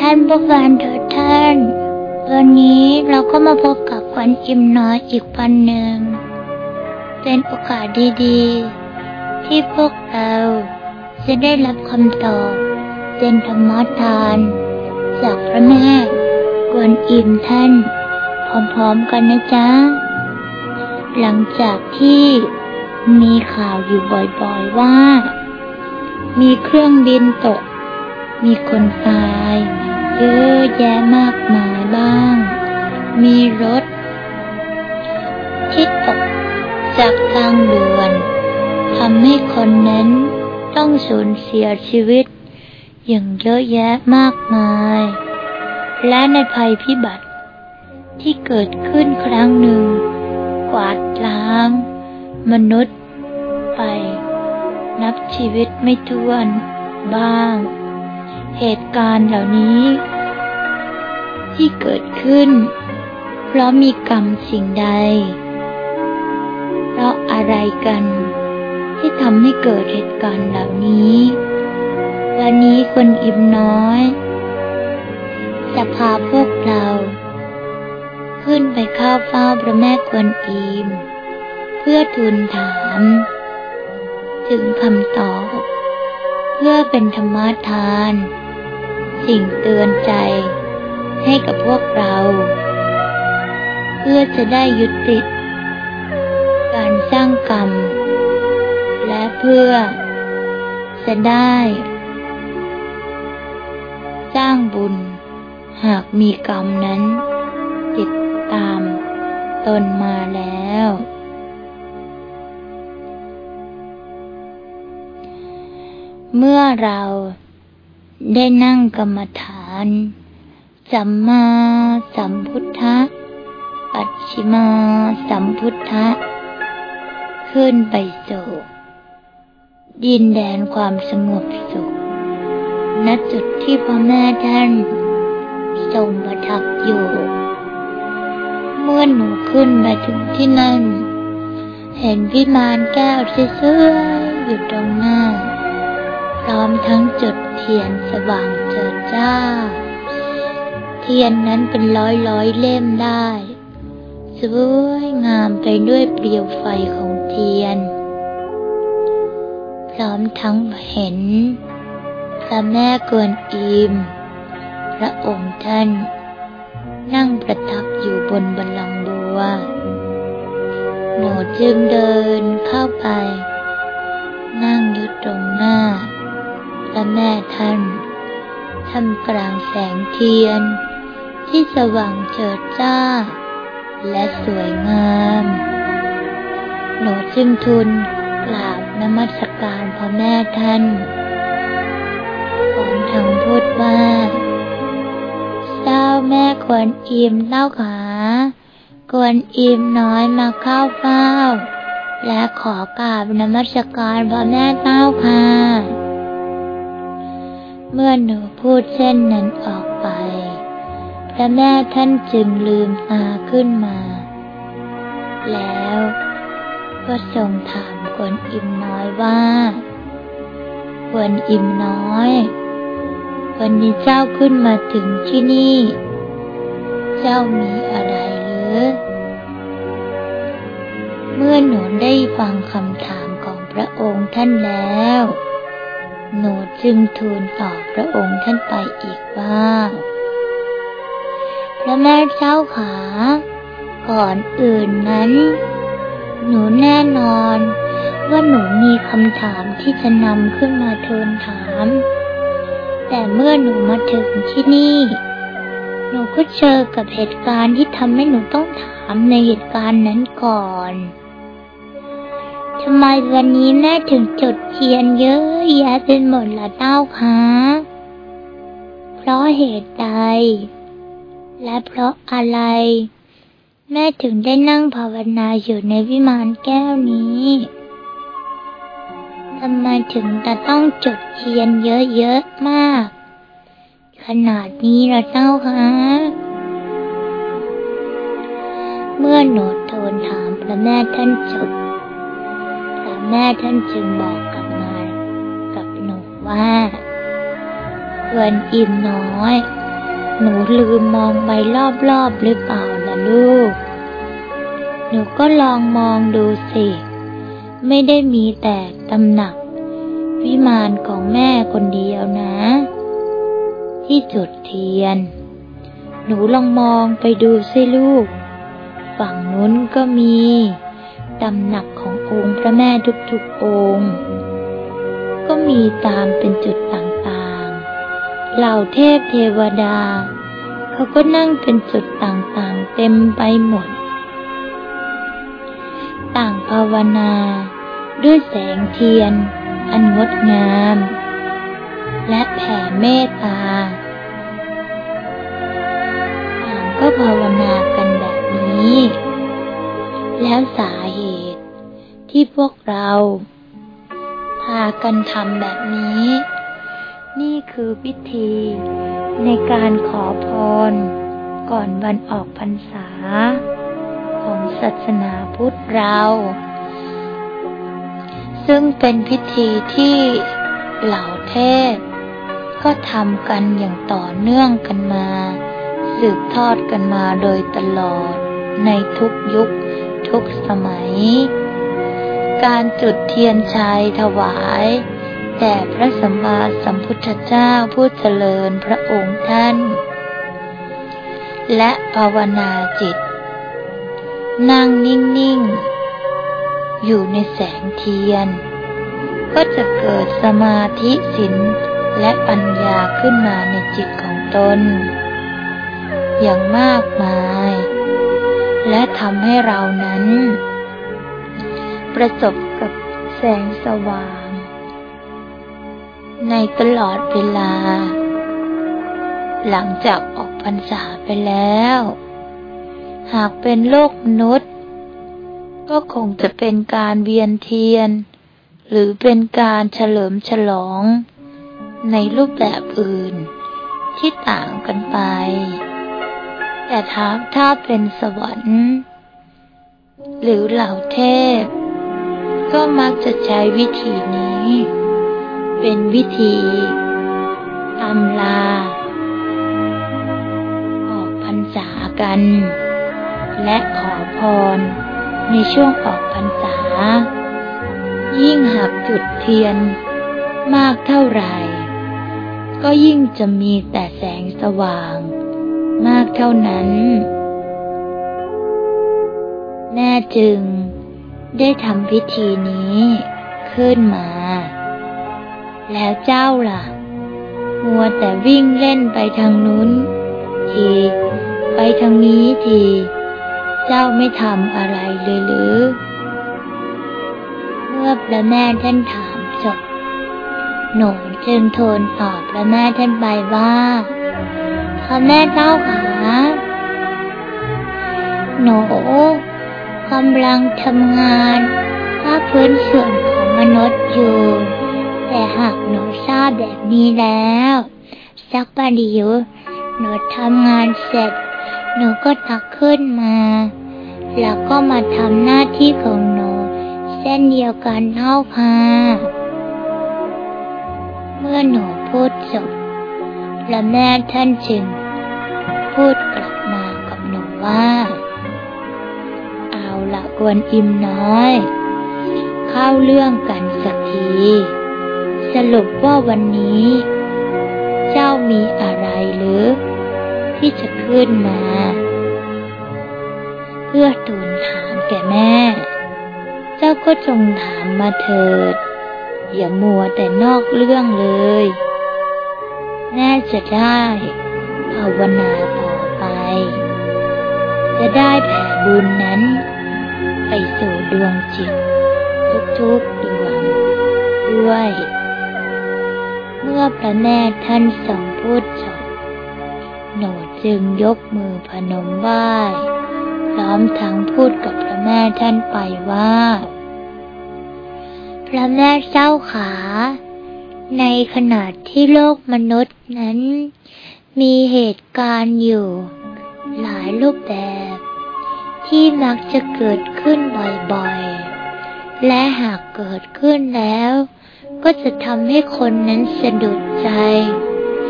ท่านผู้ฟังทุกท่าน วันนี้เราก็มาพบกับควันอิมน้อยอีกวันหนึ่ง เป็นโอกาสดีๆ ที่พวกเราจะได้รับคำตอบเป็นธรรมทาน จากพระแม่กวนอิมท่านพร้อมๆกันนะจ๊ะ หลังจากที่มีข่าวอยู่บ่อยๆว่า มีเครื่องบินตก มีคนตาย เยอะแยะมากมายบ้าง มีรถ ที่ตกจากทางด่วนทำให้คนนั้นต้องสูญเสียชีวิต อย่างเยอะแยะมากมาย และในภัยพิบัติ ที่เกิดขึ้นครั้งหนึ่ง กวาดล้าง มนุษย์ไป นับชีวิตไม่ถ้วนบ้าง เหตุการณ์เหล่านี้ ที่เกิดขึ้น เพราะมีกรรมสิ่งใด เพราะอะไรกัน ที่ทำให้เกิดเหตุการณ์เหล่านี้ วันนี้คนอิ่มน้อย จะพาพวกเรา ขึ้นไปเข้าเฝ้าพระแม่กวนอิมเพื่อทูลถาม ถึงคำตอบเพื่อเป็นธรรมทาน สิ่งเตือนใจ ให้กับพวกเรา เพื่อจะได้ยุติการสร้างกรรม และเพื่อจะได้ สร้างบุญ หากมีกรรมนั้น ติดตามตนมาแล้ว เมื่อเรา ได้นั่งกรรมฐาน สัมมาสัมพุทธะ ปัจฉิมาสัมพุทธะ ขึ้นไปสู่ดินแดนความสงบสุข ณ จุดที่พระแม่ท่านทรงประทับอยู่ เมื่อหนูขึ้นมาถึงที่นั่น เห็นวิมานแก้วเสื่ออยู่ตรงหน้า พร้อมทั้งจุดเทียนสว่างเจิดจ้า เทียนนั้นเป็นร้อยร้อยๆเล่มได้ สวยงามไปด้วยเปลวไฟของเทียน พร้อมทั้งเห็น พระแม่กวนอิม พระองค์ท่าน นั่งประทับอยู่บนบัลลังก์บัว หนูจึงเดินเข้าไป นั่งอยู่ตรงหน้า ระแม่ท่านทำกลางแสงเทียน ที่สว่างเจิดจ้า และสวยงาม หนูจึงทูลกราบนมัสการพ่อแม่ท่านพร้อมทั้งพูดว่าเจ้าแม่ควรอิ่มเล่าขากวนอิมน้อยมาเข้าเฝ้า และขอกราบนมัสการพ่อแม่เต้าค่ะ เมื่อหนูพูดเช่นนั้นออกไป พระแม่ท่านจึงลืมตาขึ้นมา แล้วก็ทรงถามกวนอิมน้อยว่ากวนอิมน้อย วันนี้เจ้าขึ้นมาถึงที่นี่ เจ้ามีอะไรหรือ เมื่อหนูได้ฟังคำถามของพระองค์ท่านแล้ว หนูจึงทูลตอบพระองค์ท่านไปอีกว่า พระแม่เจ้าขา ก่อนอื่นนั้น หนูแน่นอน ว่าหนูมีคำถามที่จะนำขึ้นมาทูลถาม แต่เมื่อหนูมาถึงที่นี่ หนูก็เจอกับเหตุการณ์ที่ทำให้หนูต้องถามในเหตุการณ์นั้นก่อน ทำไมวันนี้แม่ถึงจุดเทียนเยอะแยะเป็นหมดละเต้าคะ เพราะเหตุใด และเพราะอะไร แม่ถึงได้นั่งภาวนาอยู่ในวิมานแก้วนี้ทำไมถึงจะต้องจุดเทียนเยอะๆมาก ขนาดนี้ละเต้าคะ เมื่อหนูทูลถามพระแม่ท่านจบ แม่ท่านจึงบอกกลับมากับหนูว่าววนอิ่มน้อย หนูลืมมองไปรอบๆหรือเปล่าล่ะลูก หนูก็ลองมองดูสิ ไม่ได้มีแต่ตำหนัก วิมานของแม่คนเดียวนะ ที่จุดเทียน หนูลองมองไปดูสิลูก ฝั่งนู้นก็มีตำหนัก องค์พระแม่ทุกๆองค์ ก็มีตามเป็นจุดต่างๆ เหล่าเทพเทวดา เขาก็นั่งเป็นจุดต่างๆ เต็มไปหมด ต่างภาวนา ด้วยแสงเทียน อันงดงาม และแผ่เมตตาต่างก็ภาวนากันแบบนี้ แล้วสาเหตุ ที่พวกเรา พากันทำแบบนี้ นี่คือพิธี ในการขอพร ก่อนวันออกพรรษา ของศาสนาพุทธเรา ซึ่งเป็นพิธีที่เหล่าเทพก็ทำกันอย่างต่อเนื่องกันมา สืบทอดกันมาโดยตลอดในทุกยุคทุกสมัย การจุดเทียนชัยถวายแด่พระสัมมาสัมพุทธเจ้าผู้เจริญพระองค์ท่าน และภาวนาจิต นั่งนิ่ง ๆ อยู่ในแสงเทียน ก็จะเกิดสมาธิสินและปัญญาขึ้นมาในจิตของตน อย่างมากมาย และทำให้เรานั้น ประสบกับแสงสว่าง ในตลอดเวลา หลังจากออกพรรษาไปแล้ว หากเป็นโลกมนุษย์ ก็คงจะเป็นการเวียนเทียน หรือเป็นการเฉลิมฉลอง ในรูปแบบอื่นที่ต่างกันไป แต่ถ้าถ้าเป็นสวรรค์ หรือเหล่าเทพ ก็มักจะใช้วิธีนี้ เป็นวิธีอำลา ออกพรรษากัน และขอพร ในช่วงออกพรรษา ยิ่งหากจุดเทียนมากเท่าไหร่ ก็ยิ่งจะมีแต่แสงสว่าง มากเท่านั้นแม่จึง ได้ทำพิธีนี้ขึ้นมา แล้วเจ้าล่ะ มัวแต่วิ่งเล่นไปทางนู้น ที ไปทางนี้ที เจ้าไม่ทำอะไรเลยหรือ เมื่อพระแม่ท่านถามจบ หนูจึงทูลตอบพระแม่ท่านไปว่าพระแม่เจ้าขาหนู กำลังทำงานภาคพื้นส่วนของมนุษย์อยู่ แต่หากหนูทราบแบบนี้แล้ว สักประเดี๋ยวหนูทำงานเสร็จ หนูก็ตักขึ้นมา แล้วก็มาทำหน้าที่ของหนูเส้นเดียวกันเท่าค่ะ เมื่อหนูพูดจบพระแม่ท่านจึงพูดกลับมากับหนูว่า ละกวนอิมน้อย เข้าเรื่องกันสักที สรุปว่าวันนี้ เจ้ามีอะไรหรือ ที่จะขึ้นมา เพื่อทูลถามแก่แม่ เจ้าก็จงถามมาเถิด อย่ามัวแต่นอกเรื่องเลยแม่จะได้ภาวนาต่อไป จะได้แผ่บุญนั้น ไปสู่ดวงจิต ทุกๆดวง ด้วย เมื่อพระแม่ท่านทรงพูดจบหนูจึงยกมือพนมไหว้พร้อมทั้งพูดกับพระแม่ท่านไปว่า พระแม่เจ้าขา ในขณะที่โลกมนุษย์นั้น มีเหตุการณ์อยู่ หลายรูปแบบ ที่มักจะเกิดขึ้นบ่อยๆ และหากเกิดขึ้นแล้ว ก็จะทำให้คนนั้นสะดุดใจ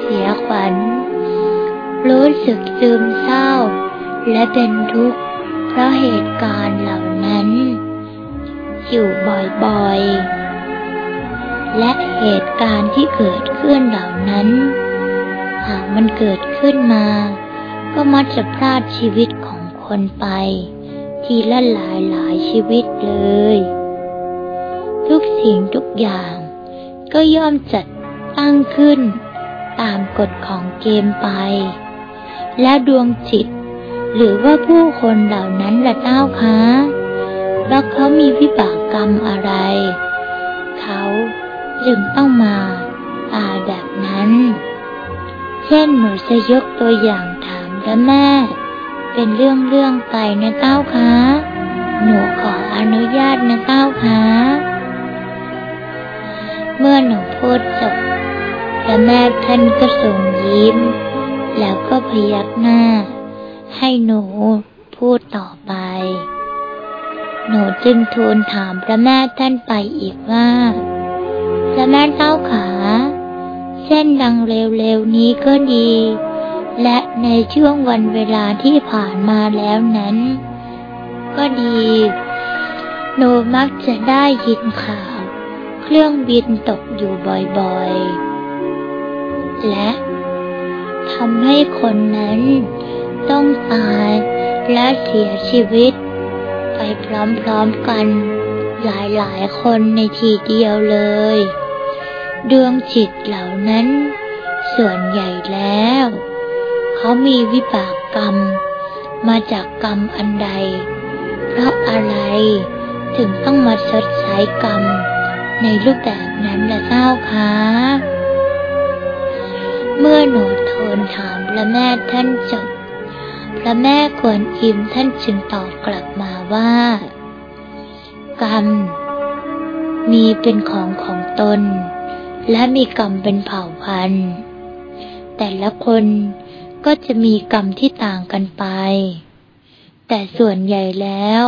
เสียขวัญ รู้สึกซึมเศร้า และเป็นทุกข์เพราะเหตุการณ์เหล่านั้น อยู่บ่อยๆ และเหตุการณ์ที่เกิดขึ้นเหล่านั้น หากมันเกิดขึ้นมา ก็มักจะพลาดชีวิต คนไป ทีละหลายหลายชีวิตเลย ทุกสิ่งทุกอย่างก็ย่อมจัดตั้งขึ้น ตามกฎของเกมไป และดวงจิต หรือว่าผู้คนเหล่านั้นละเจ้าคะแล้วเขามีวิบากกรรมอะไร เขาจึงต้องมาตาแบบนั้น เช่นหนูจะยกตัวอย่างถามพระแม่ เป็นเรื่องเรื่องไปนะเต้าคะ หนูขออนุญาตนะเต้าคะ เมื่อหนูพูดจบพระแม่ท่านก็ส่งยิ้ม แล้วก็พยักหน้า ให้หนูพูดต่อไป หนูจึงทูลถามพระแม่ท่านไปอีกว่า พระแม่เต้าขา เส้นดังเร็วๆนี้ก็ดี และในช่วงวันเวลาที่ผ่านมาแล้วนั้น ก็ดีหนูมักจะได้ยินข่าว เครื่องบินตกอยู่บ่อยๆ และทำให้คนนั้นต้องตายและเสียชีวิต ไปพร้อมๆกันหลายๆคนในทีเดียวเลย ดวงจิตเหล่านั้นส่วนใหญ่แล้ว เขามีวิบากกรรม มาจากกรรมอันใด เพราะอะไรถึงต้องมาชดใช้กรรม ในรูปแบบนั้นละเจ้าคะเมื่อหนูทูลถามพระแม่ท่านจบ พระแม่กวนอิมท่านจึงตอบกลับมาว่า กรรม มีเป็นของของตน และมีกรรมเป็นเผ่าพันธุ์ แต่ละคน ก็จะมีกรรมที่ต่างกันไป แต่ส่วนใหญ่แล้ว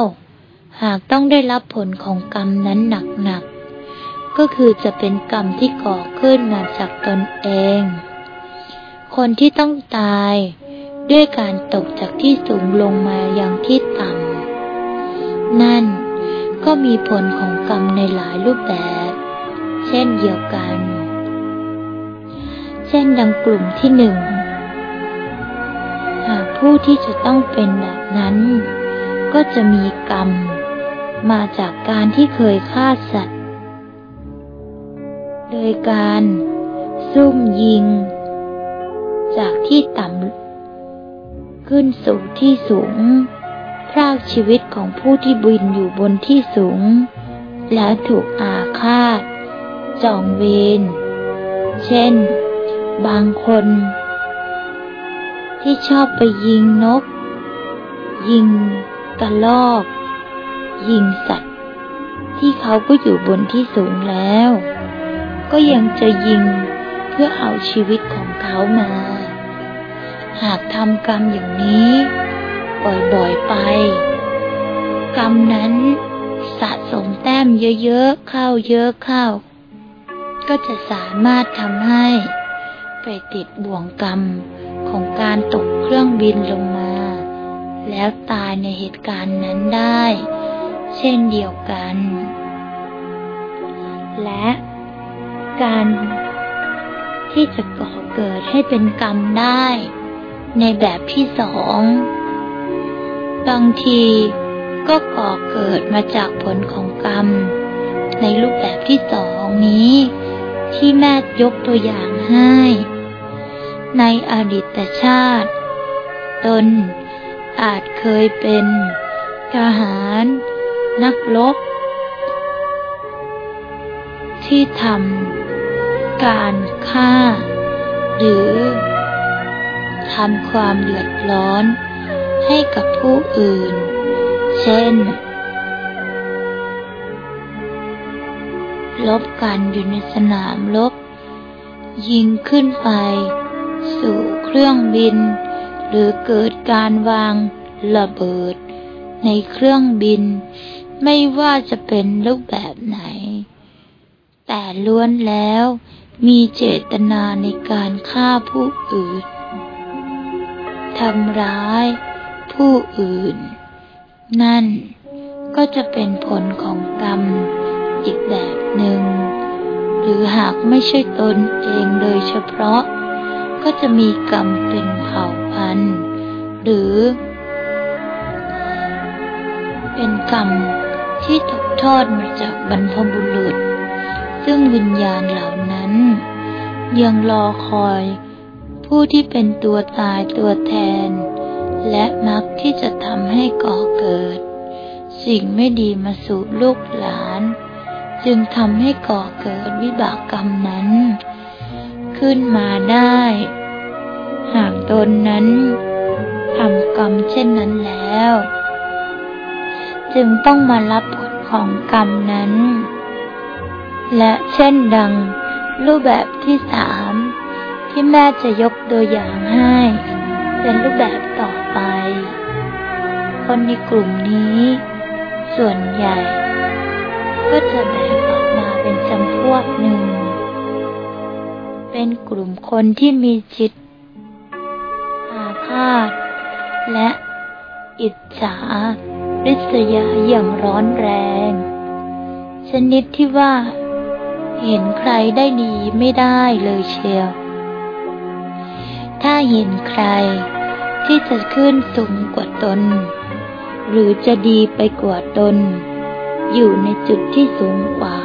หากต้องได้รับผลของกรรมนั้นหนักๆ ก็คือจะเป็นกรรมที่ก่อขึ้นมาจากตนเอง คนที่ต้องตายด้วยการตกจากที่สูงลงมาอย่างที่ต่ำ นั่นก็มีผลของกรรมในหลายรูปแบบ เช่นเดียวกัน เช่นดังกลุ่มที่หนึ่ง ผู้ที่จะต้องเป็นแบบนั้น ก็จะมีกรรม มาจากการที่เคยฆ่าสัตว์ โดยการซุ่มยิง จากที่ต่ำขึ้นสู่ที่สูง พรากชีวิตของผู้ที่บินอยู่บนที่สูง แล้วถูกอาฆาต จองเวร เช่น บางคน ที่ชอบไปยิงนก ยิงกระลอก ยิงสัตว์ ที่เขาก็อยู่บนที่สูงแล้ว ก็ยังจะยิงเพื่อเอาชีวิตของเขามา หากทำกรรมอย่างนี้บ่อยๆไป กรรมนั้นสะสมแต้มเยอะๆเข้าเยอะเข้า ก็จะสามารถทำให้ไปติดบ่วงกรรม ของการตกเครื่องบินลงมา แล้วตายในเหตุการณ์นั้นได้ เช่นเดียวกัน และการที่จะก่อเกิดให้เป็นกรรมได้ ในแบบที่สอง บางทีก็ก่อเกิดมาจากผลของกรรม ในรูปแบบที่สองนี้ ที่แม่ยกตัวอย่างให้ ในอดีตชาติ ตนอาจเคยเป็นทหาร นักรบที่ทำการฆ่า หรือทำความเดือดร้อนให้กับผู้อื่น เช่น ลบกันอยู่ในสนามรบยิงขึ้นไป สู่เครื่องบิน หรือเกิดการวางระเบิด ในเครื่องบิน ไม่ว่าจะเป็นรูปแบบไหน แต่ล้วนแล้วมีเจตนาในการฆ่าผู้อื่นทำร้ายผู้อื่น นั่นก็จะเป็นผลของกรรมอีกแบบหนึ่งหรือหากไม่ใช่ตนเองโดยเฉพาะ ก็จะมีกรรมเป็นเผ่าพันธุ์ หรือ เป็นกรรมที่ตกทอดมาจากบรรพบุรุษ ซึ่งวิญญาณเหล่านั้น ยังรอคอย ผู้ที่เป็นตัวตายตัวแทน และมักที่จะทำให้ก่อเกิด สิ่งไม่ดีมาสู่ลูกหลาน จึงทำให้ก่อเกิดวิบากกรรมนั้น ขึ้นมาได้ หากตนนั้นทำกรรมเช่นนั้นแล้ว จึงต้องมารับผลของกรรมนั้น และเช่นดังรูปแบบที่สามที่แม่จะยกตัวอย่างให้ เป็นรูปแบบต่อไป คนในกลุ่มนี้ ส่วนใหญ่ ก็จะแบ่งออกมาเป็นจำพวกหนึ่ง เป็นกลุ่มคนที่มีจิตอาฆาต และอิจฉาริษยาอย่างร้อนแรง ชนิดที่ว่า เห็นใครได้ดีไม่ได้เลยเชียว ถ้าเห็นใครที่จะขึ้นสูงกว่าตน หรือจะดีไปกว่าตน อยู่ในจุดที่สูงกว่า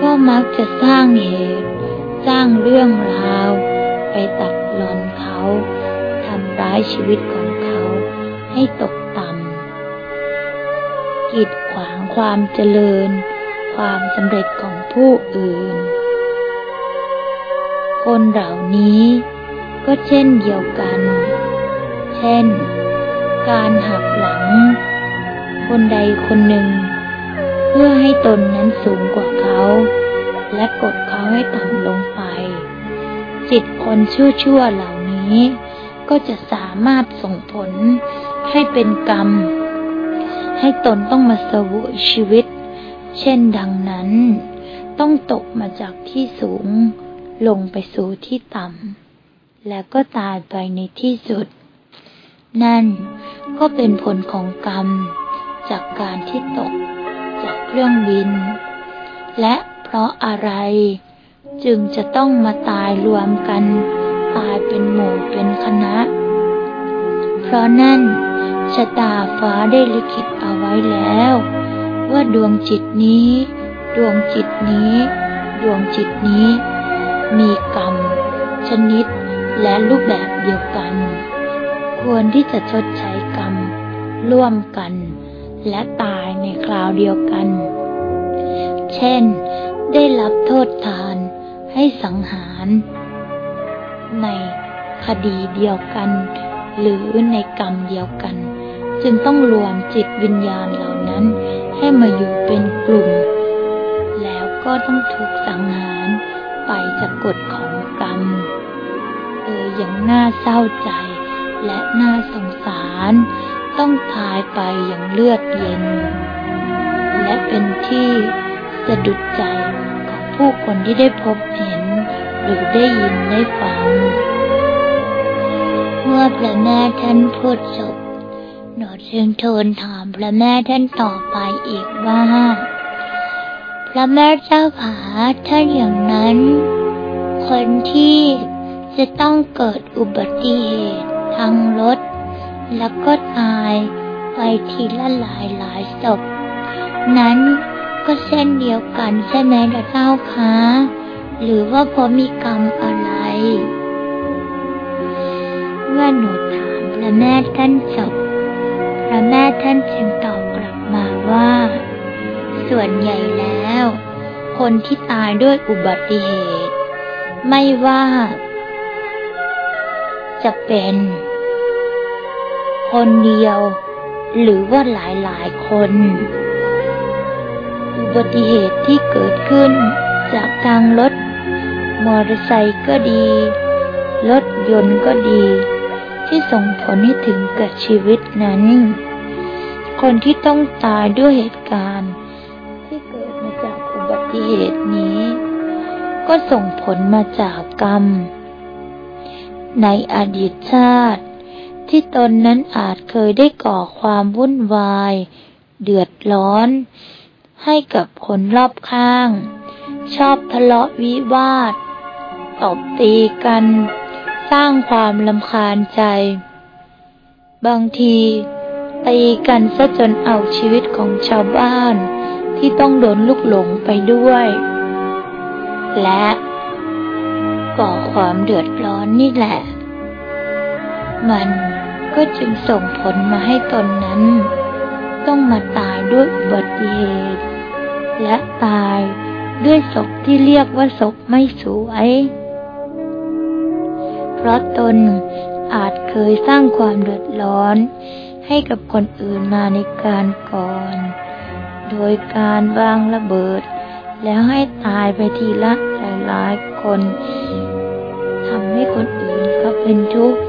ก็มักจะสร้างเหตุ สร้างเรื่องราว ไปตัดหลอนเขาทำร้ายชีวิตของเขาให้ตกต่ำกีดขวางความเจริญ ความสำเร็จของผู้อื่น คนเหล่านี้ก็เช่นเดียวกัน เช่น การหักหลัง คนใดคนหนึ่ง เพื่อให้ตนนั้นสูงกว่าเขา และกดเขาให้ต่ำลงไป จิตคนชั่วๆเหล่านี้ ก็จะสามารถส่งผลให้เป็นกรรม ให้ตนต้องมาสวยชีวิต เช่นดังนั้น ต้องตกมาจากที่สูง ลงไปสู่ที่ต่ำแล้วก็ตายไปในที่สุด นั่นก็เป็นผลของกรรม จากการที่ตกจากเครื่องบิน และ ราะอะไร จึงจะต้องมาตายรวมกัน ตายเป็นหมู่เป็นคณะ เพราะนั่นชะตาฟ้าได้ลิขิตเอาไว้แล้ว ว่าดวงจิตนี้ ดวงจิตนี้ ดวงจิตนี้ มีกรรม ชนิดและรูปแบบเดียวกัน ควรที่จะชดใช้กรรม ร่วมกัน และตายในคราวเดียวกัน เช่น ได้รับโทษทานให้สังหาร ในคดีเดียวกัน หรือในกรรมเดียวกัน จึงต้องรวมจิตวิญญาณเหล่านั้นให้มาอยู่เป็นกลุ่ม แล้วก็ต้องถูกสังหารไปจากกฎของกรรม เอออย่างน่าเศร้าใจและน่าสงสาร ต้องตายไปอย่างเลือดเย็น และเป็นที่ สะดุดใจของผู้คนที่ได้พบเห็น หรือได้ยินได้ฟัง เมื่อพระแม่ท่านพูดจบหนอจึงทูลถามพระแม่ท่านต่อไปอีกว่า พระแม่เจ้าผาถ้าอย่างนั้น คนที่จะต้องเกิดอุบัติเหตุทางรถ แล้วก็ตายไปทีละหลายหลายศพ นั้น ก็เช่นเดียวกันใช่ไหมะเจ้าคะหรือว่าเพราะมีกรรมอะไรเมื่อหนูถามพระแม่ท่านจบพระแม่ท่านจึงตอบกลับมาว่า ส่วนใหญ่แล้ว คนที่ตายด้วยอุบัติเหตุ ไม่ว่า จะเป็น คนเดียว หรือว่าหลายหลายคน อุบัติเหตุที่เกิดขึ้น จากทางรถ มอเตอร์ไซค์ก็ดี รถยนต์ก็ดี ที่ส่งผลให้ถึงกับชีวิตนั้น คนที่ต้องตายด้วยเหตุการณ์ ที่เกิดมาจากอุบัติเหตุนี้ ก็ส่งผลมาจากกรรม ในอดีตชาติที่ตนนั้นอาจเคยได้ก่อความวุ่นวาย เดือดร้อน ให้กับคนรอบข้าง ชอบทะเลาะวิวาท ตบตีกัน สร้างความลำคาญใจ บางทีตีกันซะจนเอาชีวิตของชาวบ้าน ที่ต้องโดนลุกหลงไปด้วย และก่อความเดือดร้อนนี่แหละ มันก็จึงส่งผลมาให้ตนนั้น ต้องมาตายด้วยอุบัติเหตุ และตายด้วยศพที่เรียกว่าศพไม่สวย เพราะตนอาจเคยสร้างความเดือดร้อน ให้กับคนอื่นมาในการก่อน โดยการวางระเบิด แล้วให้ตายไปทีละหลายๆคนทำให้คนอื่นเขาเป็นทุกข์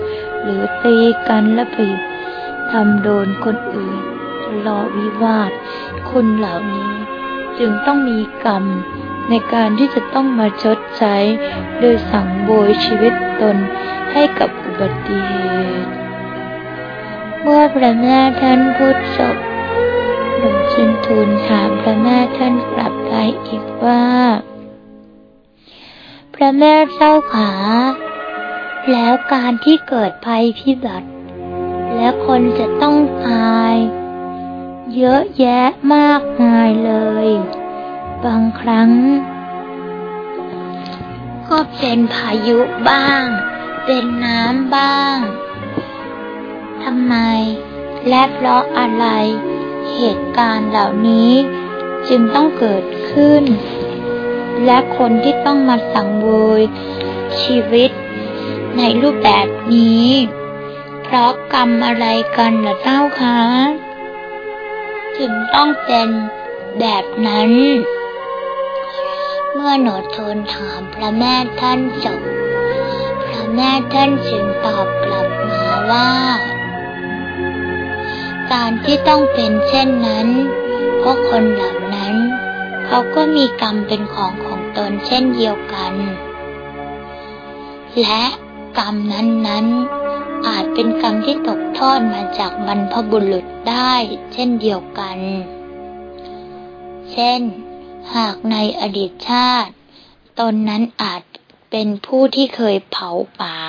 หรือตีกันและไปทำโดนคนอื่น ทะเลาะวิวาท คนเหล่านี้จึงต้องมีกรรมในการที่จะต้องมาชดใช้ โดยสังโบยชีวิตตนให้กับอุบัติเหตุ เมื่อพระแม่ท่านพูดจบหลวงจึงทูลถามพระแม่ท่านกลับไปอีกว่า พระแม่เจ้าขา แล้วการที่เกิดภัยพิบัติ และคนจะต้องตาย เยอะแยะมากมายเลย บางครั้ง ก็เป็นพายุบ้าง เป็นน้ำบ้างทำไม และเพราะอะไร เหตุการณ์เหล่านี้จึงต้องเกิดขึ้น และคนที่ต้องมาสังเวยชีวิต ในรูปแบบนี้ เพราะกรรมอะไรกันล่ะเจ้าคะ จึงต้องเป็นแบบนั้น เมื่อหนูทูลถามพระแม่ท่านจบพระแม่ท่านจึงตอบกลับมาว่า การที่ต้องเป็นเช่นนั้นเพราะคนเหล่านั้น เขาก็มีกรรมเป็นของของตนเช่นเดียวกัน และกรรมนั้นๆ อาจเป็นกรรมที่ตกทอดมาจากบรรพบุรุษได้เช่นเดียวกัน เช่น หากในอดีตชาติ ตนนั้นอาจเป็นผู้ที่เคยเผาป่า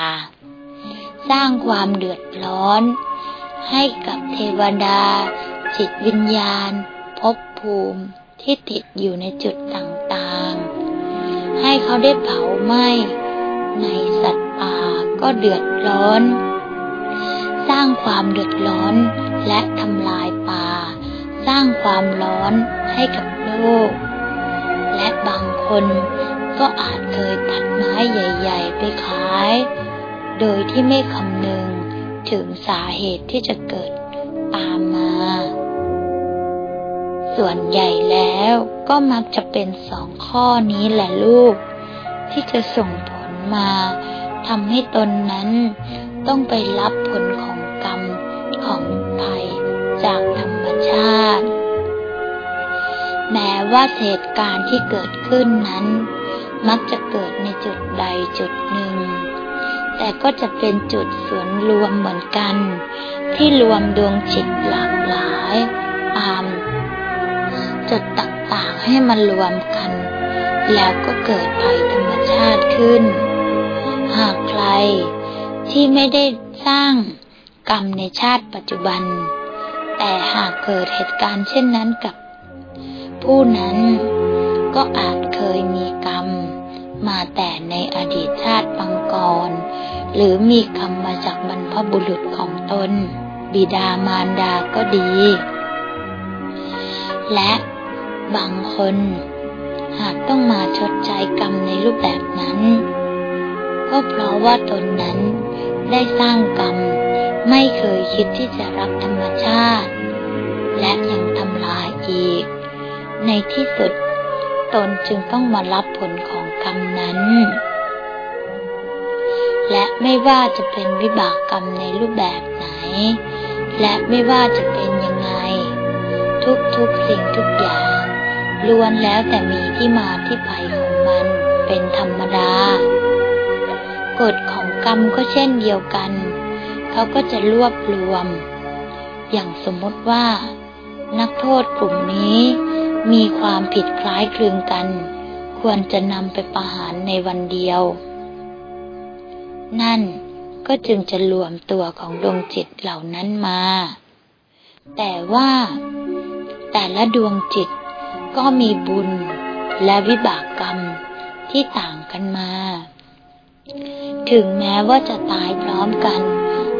สร้างความเดือดร้อน ให้กับเทวดา จิตวิญญาณภพภูมิที่ติดอยู่ในจุดต่างๆ ให้เขาได้เผาไหม้ในสัตว์ป่าก็เดือดร้อน สร้างความเดือดร้อน และทำลายป่า สร้างความร้อนให้กับโลก และบางคนก็อาจเคยตัดไม้ใหญ่ ๆ ไปขาย โดยที่ไม่คำนึงถึงสาเหตุที่จะเกิดตามมา ส่วนใหญ่แล้วก็มักจะเป็นสองข้อนี้แหละลูก ที่จะส่งผลมา ทำให้ตนนั้น ต้องไปรับผลของกรรมของภัยจากธรรมชาติ แม้ว่าเหตุการณ์ที่เกิดขึ้นนั้น มักจะเกิดในจุดใดจุดหนึ่ง แต่ก็จะเป็นจุดสวนรวมเหมือนกัน ที่รวมดวงจิตหลากหลายตามจุดต่างๆให้มันรวมกัน แล้วก็เกิดภัยธรรมชาติขึ้น หากใคร ที่ไม่ได้สร้างกรรมในชาติปัจจุบัน แต่หากเกิดเหตุการณ์เช่นนั้นกับ ผู้นั้นก็อาจเคยมีกรรม มาแต่ในอดีตชาติปังกร หรือมีกรรมมาจากบรรพบุรุษของตน บิดามารดาก็ดี และบางคน หากต้องมาชดใช้กรรมในรูปแบบนั้น ก็เพราะว่าตนนั้นได้สร้างกรรม ไม่เคยคิดที่จะรับธรรมชาติ และยังทำลายอีก ในที่สุด ตนจึงต้องมารับผลของกรรมนั้น และไม่ว่าจะเป็นวิบากกรรมในรูปแบบไหน และไม่ว่าจะเป็นยังไง ทุกๆสิ่งทุกอย่างล้วนแล้วแต่มีที่มาที่ไปของมันเป็นธรรมดา กฎของกรรมก็เช่นเดียวกัน เขาก็จะรวบรวม อย่างสมมติว่า นักโทษกลุ่มนี้มีความผิดคล้ายคลึงกัน ควรจะนำไปประหารในวันเดียว นั่นก็จึงจะรวมตัวของดวงจิตเหล่านั้นมา แต่ว่า แต่ละดวงจิตก็มีบุญและวิบากกรรมที่ต่างกันมา ถึงแม้ว่าจะตายพร้อมกัน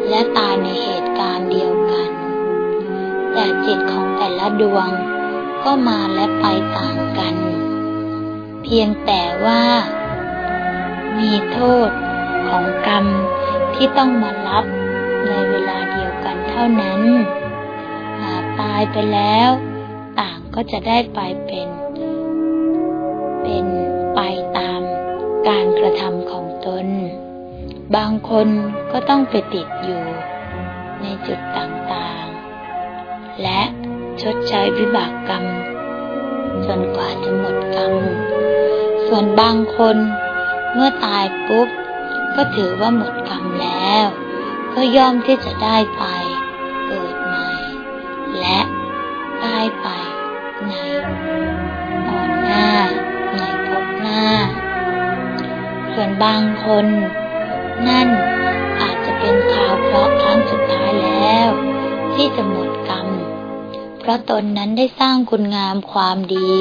และตายในเหตุการณ์เดียวกัน แต่จิตของแต่ละดวงก็มาและไปต่างกัน เพียงแต่ว่า มีโทษของกรรมที่ต้องมารับในเวลาเดียวกันเท่านั้น หากตายไปแล้ว ต่างก็จะได้ไปเป็น เป็นไปตามการกระทำของ ตน บางคนก็ต้องไปติดอยู่ในจุดต่างๆ และชดใช้วิบากกรรม จนกว่าจะหมดกรรม ส่วนบางคนเมื่อตายปุ๊บ ก็ถือว่าหมดกรรมแล้ว ก็ย่อมที่จะได้ไป บางคน นั่นอาจจะเป็นข่าวเคราะครั้งสุดท้ายแล้ว ที่จะหมดกรรม เพราะตนนั้นได้สร้างคุณงามความดี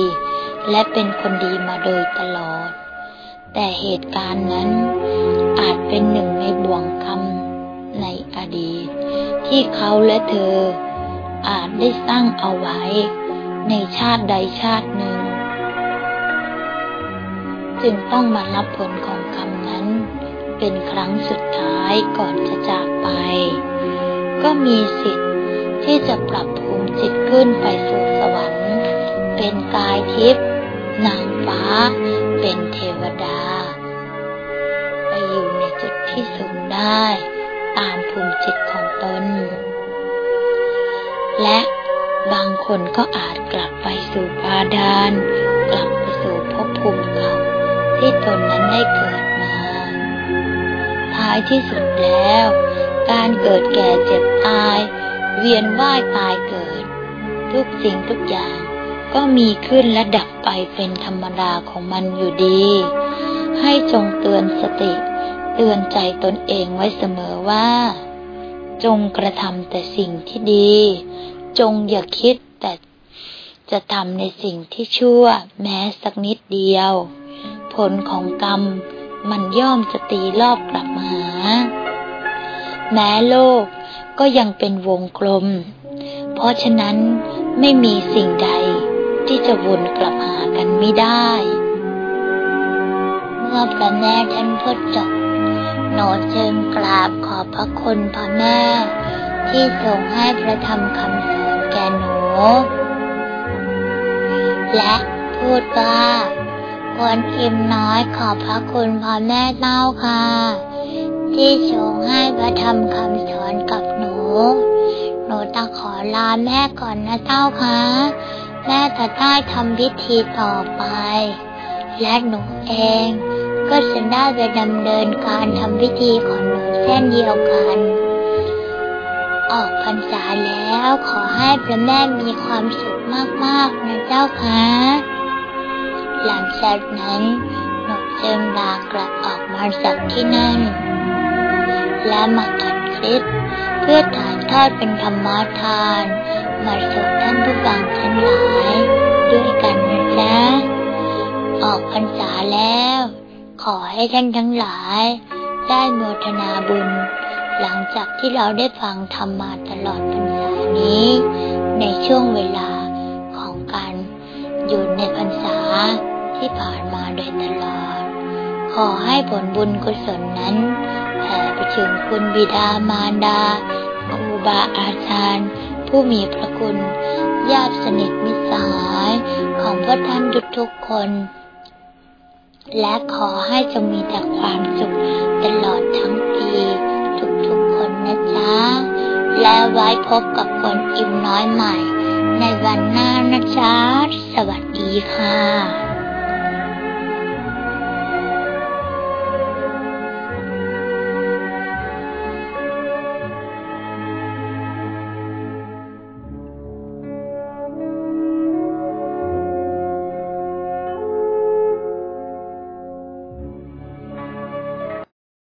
และเป็นคนดีมาโดยตลอด แต่เหตุการณ์นั้นอาจเป็นหนึ่งในบ่วงกรรมในอดีต ที่เขาและเธออาจได้สร้างเอาไว้ ในชาติใดชาติหนึ่ง จึงต้องมารับผลของกรรมนั้น เป็นครั้งสุดท้ายก่อนจะจากไป ก็มีสิทธิ์ที่จะปรับภูมิจิตขึ้นไปสู่สวรรค์ เป็นกายทิพย์นางฟ้า เป็นเทวดา ไปอยู่ในจุดที่สูงได้ตามภูมิจิตของตน และบางคนก็อาจกลับไปสู่บาดาล กลับไปสู่ภพภูมิ ที่ตนนั้นได้เกิดมา ท้ายที่สุดแล้ว การเกิดแก่เจ็บตาย เวียนว่ายตายเกิด ทุกสิ่งทุกอย่างก็มีขึ้นและดับไปเป็นธรรมดาของมันอยู่ดี ให้จงเตือนสติ เตือนใจตนเองไว้เสมอว่า จงกระทำแต่สิ่งที่ดี จงอย่าคิดแต่จะทำในสิ่งที่ชั่วแม้สักนิดเดียว ผลของกรรม มันย่อมจะตีรอบกลับมาหา แม้โลกก็ยังเป็นวงกลม เพราะฉะนั้นไม่มีสิ่งใดที่จะวนกลับหากันไม่ได้ เมื่อพระแม่ท่านพูดจบหนูจึงกราบขอบพระคุณพ่อแม่ ที่ส่งให้พระธรรมคำสอนแก่หนู และพูดว่า ควรอิมน้อยขอบพระคุณพ่อแม่เต้าค่ะ ที่ส่งให้พระธรรมคำสอนกับหนู หนูต้องขอลาแม่ก่อนนะเต้าค่ะแม่จะได้ทำพิธีต่อไป และหนูเองก็จะได้ไปดำเนินการทำพิธีของหนูเช่นเดียวกัน ออกพรรษาแล้วขอให้พระแม่มีความสุขมากๆนะเจ้าค่ะ หลังจากนั้นหนูจึงลากลับออกมาจากที่นั่น และมาอัดคลิป เพื่อถ่ายทอดเป็นธรรมทาน มาสู่ท่านผู้ฟังทั้งหลายด้วยกันนะจ๊ะออกพรรษาแล้ว ขอให้ท่านทั้งหลาย ได้โมทนาบุญ หลังจากที่เราได้ฟังธรรมมาตลอดพรรษานี้ ในช่วงเวลาของการอยู่ในพรรษา ที่ผ่านมาโดยตลอด ขอให้ผลบุญกุศลนั้นแผ่ไปถึงคุณบิดามารดาครูบาอาจารย์ ผู้มีพระคุณ ญาติสนิทมิตรสหายของพวกท่านทุกๆคน และขอให้จงมีแต่ความสุขตลอดทั้งปี ทุกๆคนนะจ๊ะ และไว้พบกับคนอิ่มน้อยใหม่ ในวันหน้านะจ๊ะ สวัสดีค่ะ